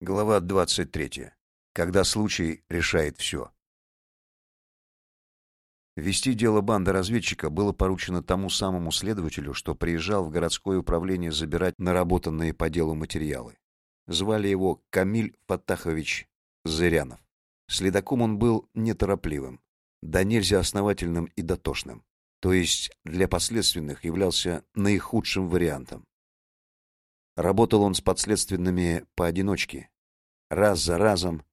Глава 23. Когда случай решает все. Вести дело банды разведчика было поручено тому самому следователю, что приезжал в городское управление забирать наработанные по делу материалы. Звали его Камиль Фатахович Зырянов. Следаком он был неторопливым, да нельзя основательным и дотошным, то есть для последственных являлся наихудшим вариантом. Работал он с подследственными поодиночке, раз за разом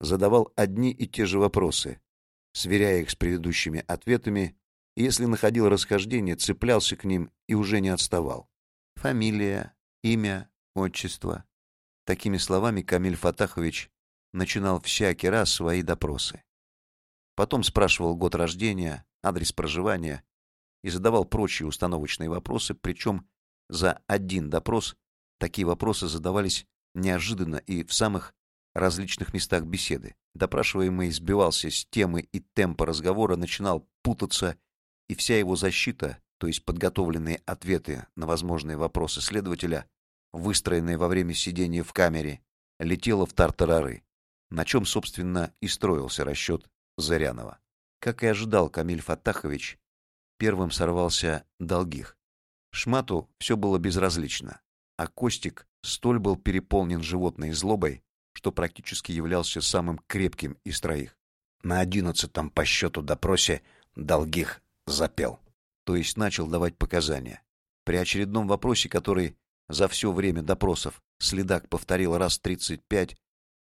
задавал одни и те же вопросы, сверяя их с предыдущими ответами, и если находил расхождение, цеплялся к ним и уже не отставал. Фамилия, имя, отчество. Такими словами Камиль Фатахович начинал всякий раз свои допросы. Потом спрашивал год рождения, адрес проживания и задавал прочие установочные вопросы, причем за один допрос такие вопросы задавались неожиданно и в самых различных местах беседы. Допрашиваемый сбивался с темы и темпа разговора, начинал путаться, и вся его защита, то есть подготовленные ответы на возможные вопросы следователя, выстроенные во время сидения в камере, летела в тартарары, на чем, собственно, и строился расчет Зарянова. Как и ожидал Камиль Фатахович, первым сорвался Долгих. Шмату все было безразлично, а Костик столь был переполнен животной злобой, что практически являлся самым крепким из троих. На одиннадцатом по счету допросе Долгих запел, то есть начал давать показания. При очередном вопросе, который за все время допросов следак повторил раз тридцать пять,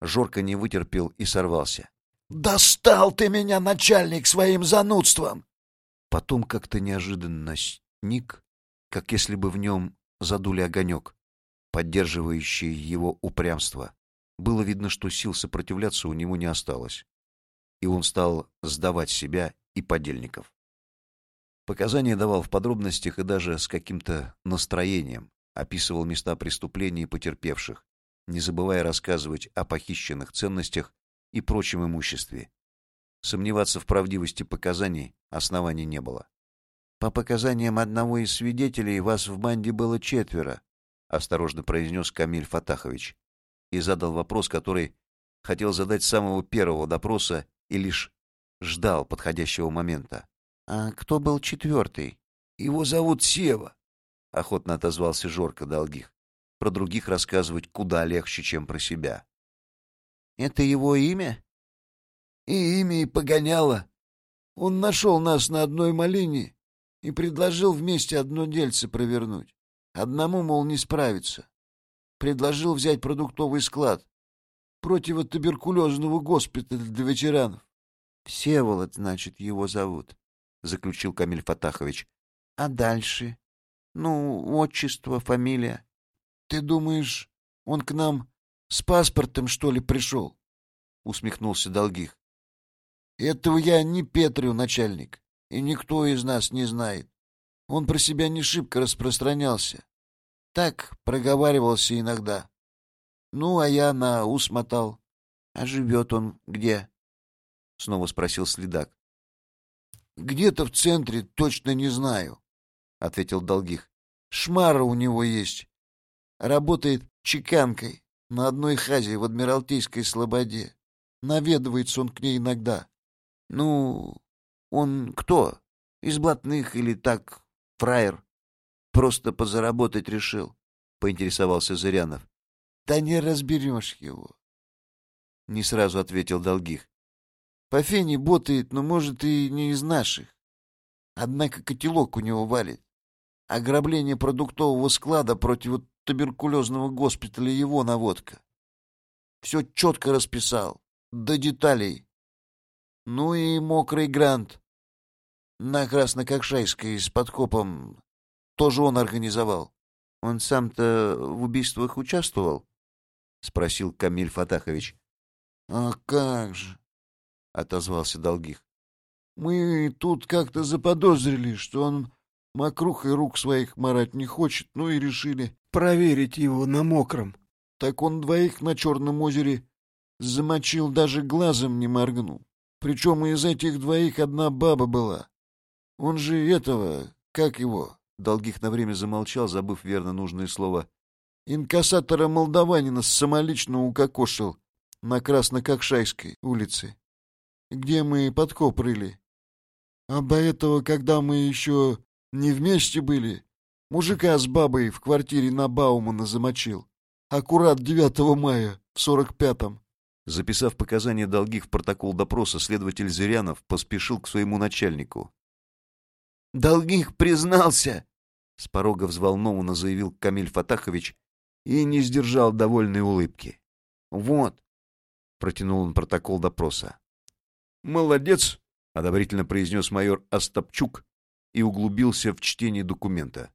Жорка не вытерпел и сорвался. «Достал ты меня, начальник, своим занудством!» Потом как-то неожиданно сник, как если бы в нем задули огонек, поддерживающий его упрямство. Было видно, что сил сопротивляться у него не осталось, и он стал сдавать себя и подельников. Показания давал в подробностях и даже с каким-то настроением, описывал места преступлений и потерпевших, не забывая рассказывать о похищенных ценностях и прочем имуществе. Сомневаться в правдивости показаний оснований не было. По показаниям одного из свидетелей, вас в банде было четверо, осторожно произнес Камиль Фатахович и задал вопрос, который хотел задать с самого первого допроса и лишь ждал подходящего момента. А кто был четвертый? Его зовут Сева, охотно отозвался Жорка Долгих. Про других рассказывать куда легче, чем про себя. Это его имя? И имя, и погоняло. Он нашел нас на одной малине и предложил вместе одно дельце провернуть. Одному, мол, не справиться. Предложил взять продуктовый склад противотуберкулезного госпиталя для ветеранов. Всеволод, значит, его зовут, заключил Камиль Фатахович. А дальше? Ну, отчество, фамилия. Ты думаешь, он к нам с паспортом, что ли, пришел? Усмехнулся Долгих. Этого я не Петрю, начальник, и никто из нас не знает. Он про себя не шибко распространялся. Так проговаривался иногда. Ну, а я на ус мотал. А живет он где? Снова спросил следак. Где-то в центре, точно не знаю, ответил Долгих. Шмара у него есть. Работает чеканкой на одной хазе в Адмиралтейской слободе. Наведывается он к ней иногда. Ну, он кто? Из блатных или так, фраер? Просто позаработать решил, — поинтересовался Зырянов. — Да не разберешь его. Не сразу ответил Долгих. По фене ботает, но, может, и не из наших. Однако котелок у него валит. Ограбление продуктового склада против туберкулезного госпиталя его наводка. Все четко расписал, до деталей. Ну и мокрый грант на Краснококшайской с подкопом тоже он организовал. Он сам-то в убийствах участвовал? спросил Камиль Фатахович. А как же? отозвался Долгих. Мы тут как-то заподозрили, что он мокрухой рук своих марать не хочет, ну и решили проверить его на мокром. Так он двоих на Черном озере замочил, даже глазом не моргнул. Причем из этих двоих одна баба была. Он же этого, как его? Долгих на время замолчал, забыв верно нужное слово инкассатора молдаванина самолично укокошил на Краснококшайской улице, где мы подкоп рыли. А до этого, когда мы еще не вместе были, мужика с бабой в квартире на Баумана замочил. Аккурат 9 мая в 45-м. Записав показания долгих в протокол допроса, следователь Зырянов поспешил к своему начальнику. «Долгих признался!» — с порога взволнованно заявил Камиль Фатахович и не сдержал довольной улыбки. «Вот!» — протянул он протокол допроса. «Молодец!» — одобрительно произнес майор Остапчук и углубился в чтение документа.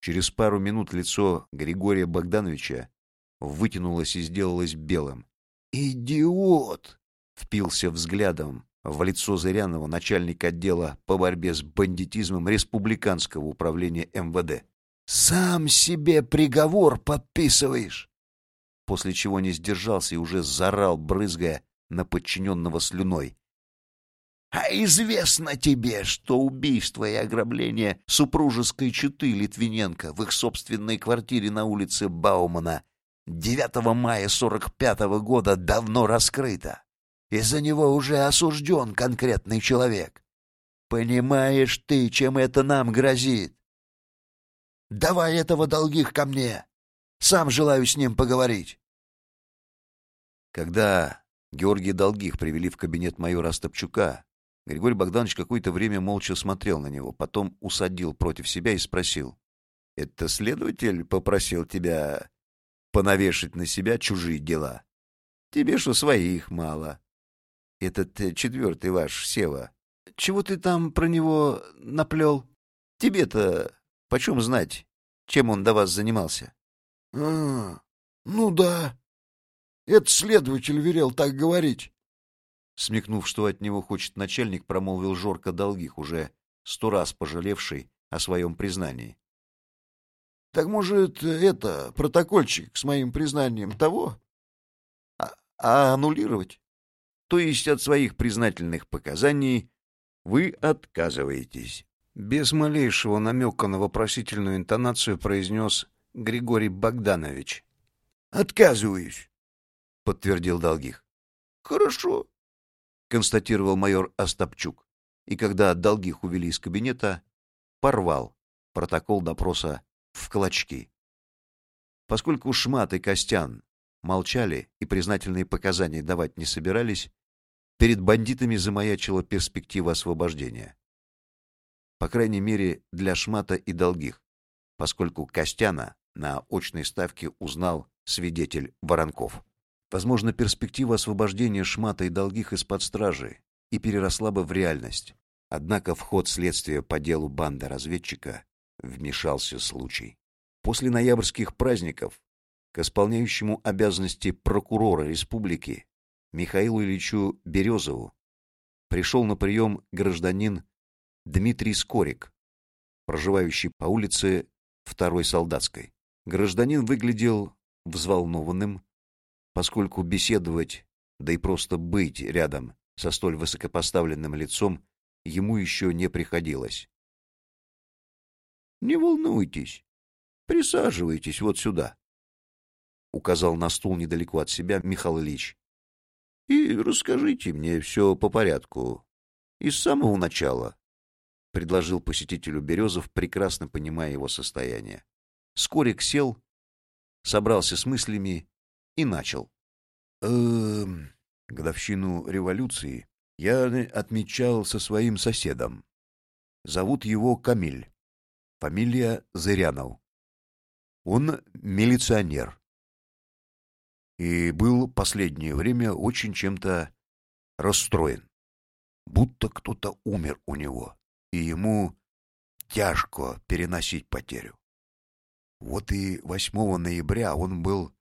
Через пару минут лицо Григория Богдановича вытянулось и сделалось белым. «Идиот!» — впился взглядом в лицо Зырянова начальник отдела по борьбе с бандитизмом Республиканского управления МВД. «Сам себе приговор подписываешь!» После чего не сдержался и уже зарал, брызгая на подчиненного слюной. «А известно тебе, что убийство и ограбление супружеской четы Литвиненко в их собственной квартире на улице Баумана 9 мая 45 -го года давно раскрыто?» Из-за него уже осужден конкретный человек. Понимаешь ты, чем это нам грозит? Давай этого долгих ко мне. Сам желаю с ним поговорить. Когда Георгия Долгих привели в кабинет майора Остапчука, Григорий Богданович какое-то время молча смотрел на него, потом усадил против себя и спросил. — Это следователь попросил тебя понавешать на себя чужие дела? Тебе что своих мало этот э, четвертый ваш Сева. Чего ты там про него наплел? Тебе-то почем знать, чем он до вас занимался? — А, ну да. Это следователь велел так говорить. Смекнув, что от него хочет начальник, промолвил Жорка Долгих, уже сто раз пожалевший о своем признании. — Так, может, это, протокольчик с моим признанием того? А, а аннулировать? то есть от своих признательных показаний, вы отказываетесь. Без малейшего намека на вопросительную интонацию произнес Григорий Богданович. «Отказываюсь», — подтвердил Долгих. «Хорошо», — констатировал майор Остапчук. И когда Долгих увели из кабинета, порвал протокол допроса в клочки. Поскольку Шмат и Костян молчали и признательные показания давать не собирались, перед бандитами замаячила перспектива освобождения. По крайней мере, для Шмата и Долгих, поскольку Костяна на очной ставке узнал свидетель Воронков. Возможно, перспектива освобождения Шмата и Долгих из-под стражи и переросла бы в реальность. Однако в ход следствия по делу банды разведчика вмешался случай. После ноябрьских праздников к исполняющему обязанности прокурора республики Михаилу Ильичу Березову пришел на прием гражданин Дмитрий Скорик, проживающий по улице Второй Солдатской. Гражданин выглядел взволнованным, поскольку беседовать, да и просто быть рядом со столь высокопоставленным лицом ему еще не приходилось. «Не волнуйтесь, присаживайтесь вот сюда», — указал на стул недалеко от себя Михаил Ильич и расскажите мне все по порядку. И с самого начала, — предложил посетителю Березов, прекрасно понимая его состояние. Скорик сел, собрался с мыслями и начал. «Э годовщину революции я отмечал со своим соседом. Зовут его Камиль. Фамилия Зырянов. Он милиционер и был последнее время очень чем-то расстроен. Будто кто-то умер у него, и ему тяжко переносить потерю. Вот и 8 ноября он был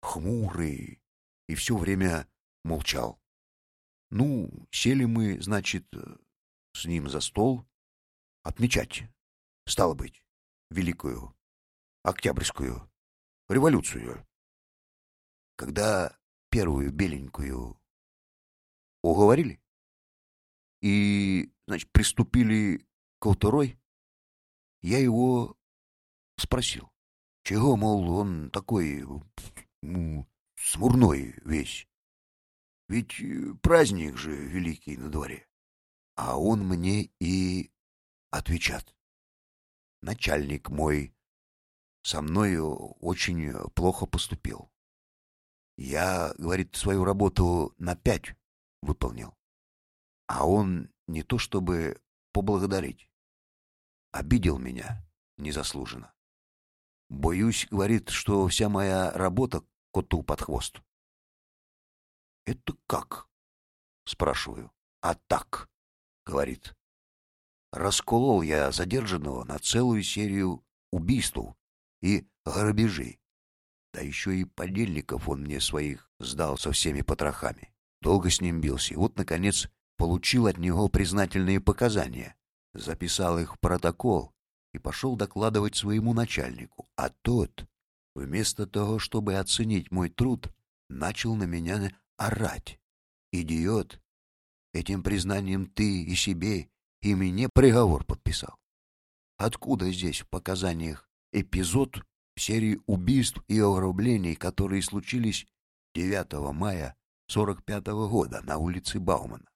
хмурый и все время молчал. Ну, сели мы, значит, с ним за стол отмечать, стало быть, великую Октябрьскую революцию когда первую беленькую уговорили и, значит, приступили ко второй, я его спросил, Чего, мол, он такой смурной весь? Ведь праздник же великий на дворе. А он мне и отвечат. Начальник мой со мною очень плохо поступил. Я, говорит, свою работу на пять выполнил. А он не то чтобы поблагодарить. Обидел меня незаслуженно. Боюсь, говорит, что вся моя работа коту под хвост. Это как? Спрашиваю. А так, говорит. Расколол я задержанного на целую серию убийств и грабежей. Да еще и подельников он мне своих сдал со всеми потрохами. Долго с ним бился, и вот, наконец, получил от него признательные показания. Записал их в протокол и пошел докладывать своему начальнику. А тот, вместо того, чтобы оценить мой труд, начал на меня орать. «Идиот! Этим признанием ты и себе, и мне приговор подписал. Откуда здесь в показаниях эпизод серии убийств и ограблений, которые случились 9 мая 45 -го года на улице Баумана?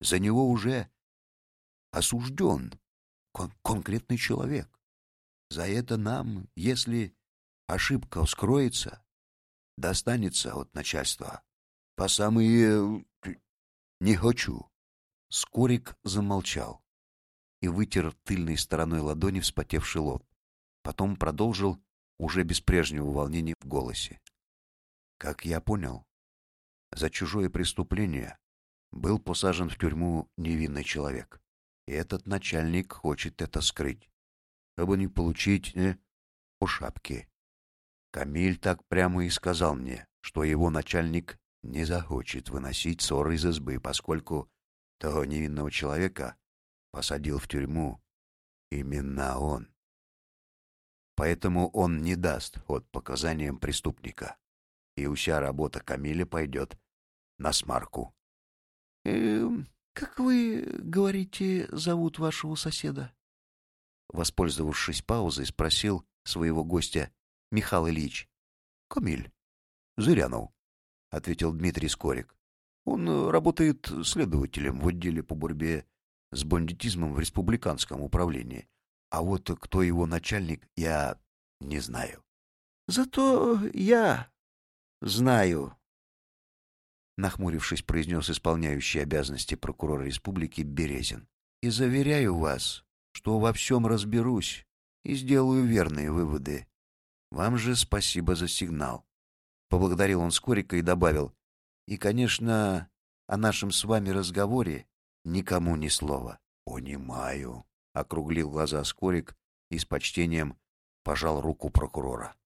За него уже осужден кон конкретный человек. За это нам, если ошибка вскроется, достанется от начальства по самые... не хочу. Скорик замолчал и вытер тыльной стороной ладони вспотевший лоб. Потом продолжил уже без прежнего волнения в голосе. Как я понял, за чужое преступление был посажен в тюрьму невинный человек. И этот начальник хочет это скрыть, чтобы не получить э, по шапке. Камиль так прямо и сказал мне, что его начальник не захочет выносить ссоры из избы, поскольку того невинного человека посадил в тюрьму именно он. Поэтому он не даст ход показаниям преступника, и вся работа Камиля пойдет на смарку. «Э, «Как вы, говорите, зовут вашего соседа?» Воспользовавшись паузой, спросил своего гостя Михаил Ильич. «Камиль. Зырянов», — ответил Дмитрий Скорик. «Он работает следователем в отделе по борьбе с бандитизмом в республиканском управлении. А вот кто его начальник, я не знаю». «Зато я знаю», нахмурившись, произнес исполняющий обязанности прокурора республики Березин. И заверяю вас, что во всем разберусь и сделаю верные выводы. Вам же спасибо за сигнал. Поблагодарил он Скорика и добавил: "И, конечно, о нашем с вами разговоре никому ни слова". "Понимаю", округлил глаза Скорик и с почтением пожал руку прокурора.